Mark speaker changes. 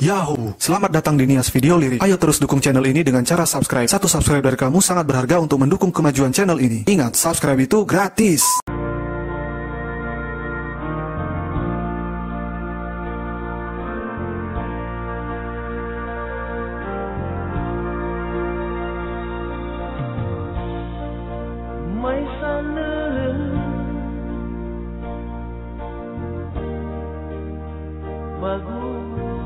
Speaker 1: Yahoo! Selamat datang di Nias Video Lirik. Ayo terus dukung channel ini dengan cara subscribe. Satu subscribe dari kamu sangat berharga untuk mendukung kemajuan channel ini. Ingat, subscribe itu gratis.
Speaker 2: May